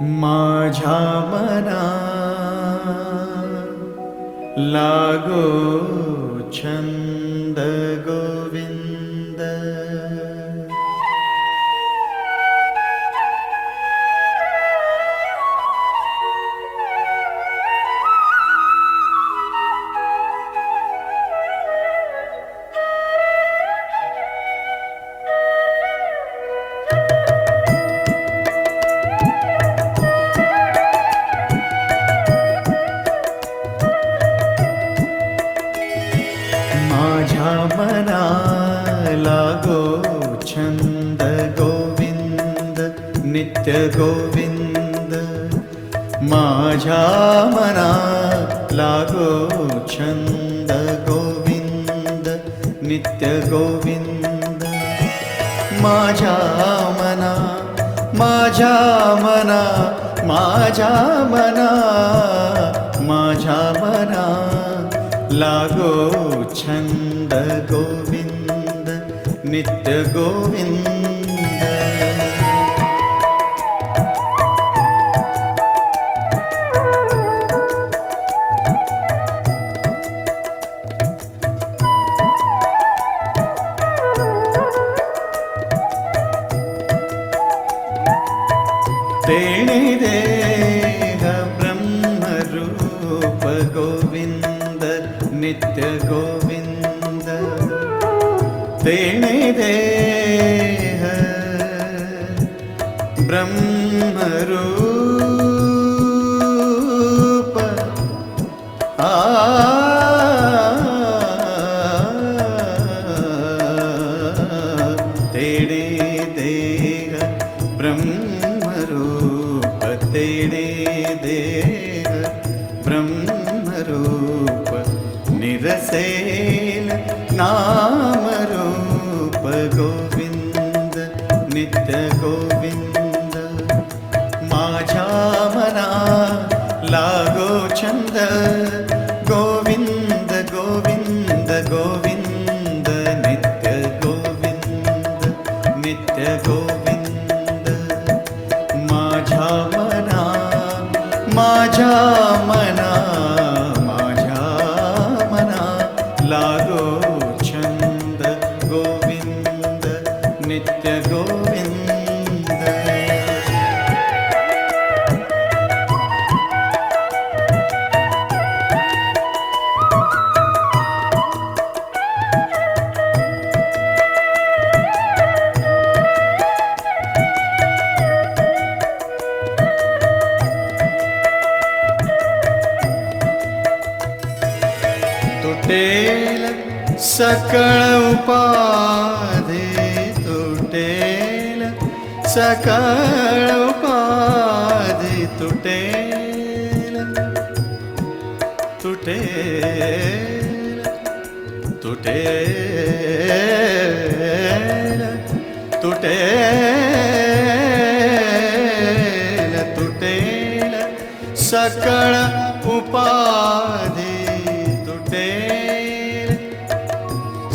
माझ्या मना लागो छंद गोविंद नित्य गोविंद माझ्या मना लागो छंद गोविंद नित्य गोविंद माझ्या मना माझ्या मना माझ्या मना माझ्या मना लागो छंद गोविंद नित्य गोविंद तेणे देह ब्रह्मरूप गोविन्द नित्य गोविन्द तेणे देह ब्रह्मरूप देह ब्रह्मरूप निरसेन नामरूप गोविन्द नित्य गोविन्द माझ्या मना लागो छंद गोविंद गोविंद गोविंद नित्य गोविंद नित्य गोविंद माझ्या सकळ उपाधे तुटेल सकळ उपाधे तुटेल तुटेल तुटेल तुटेल तुटेल सकळ उपाधी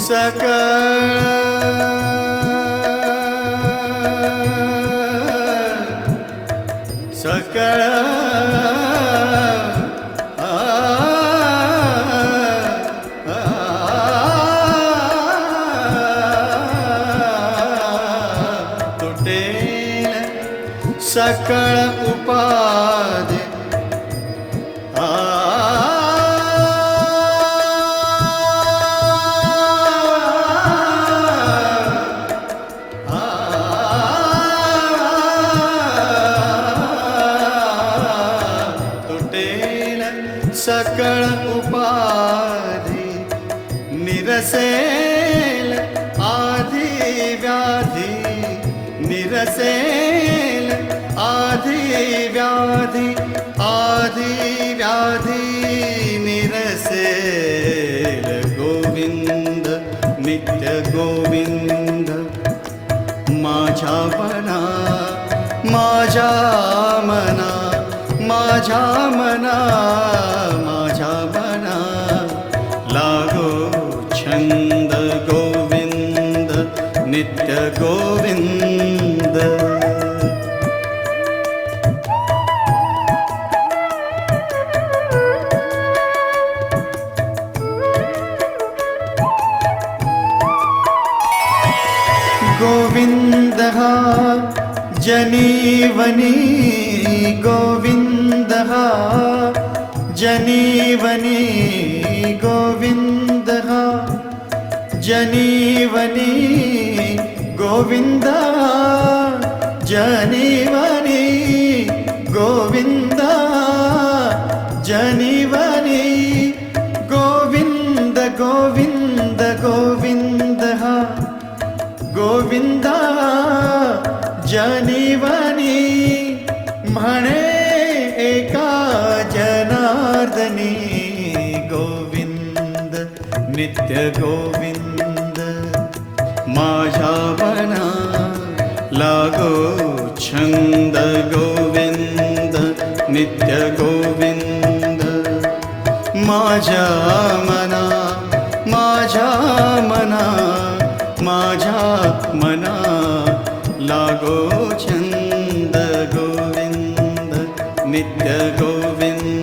सकळ सकळ आ, आ, उपाधी निरसेल आधी व्याधी निरसेल आधी व्याधी आधी व्याधी निरसेल। गोविंद नित्य गोविंद माझ्या मना माझ्या मना माझ्या मना गोविन्द गोविन्दः जनीवनी गोविन्दः जनीवनी गोविन्दः जनीवनी गोविन्द जनीवनी गोविन्द जनीवनी गोविन्द गोविन्द गोविन्दः गोविन्द जनीवनी म्हणे एका जनार्दनी गोविन्द नित्य गोविन्द माझ्या मना लागो छन्द गोविन्द नित्य गोविन्द। माझ्या मना मना मना लागो छन्द गोविन्द नित्य गोविन्द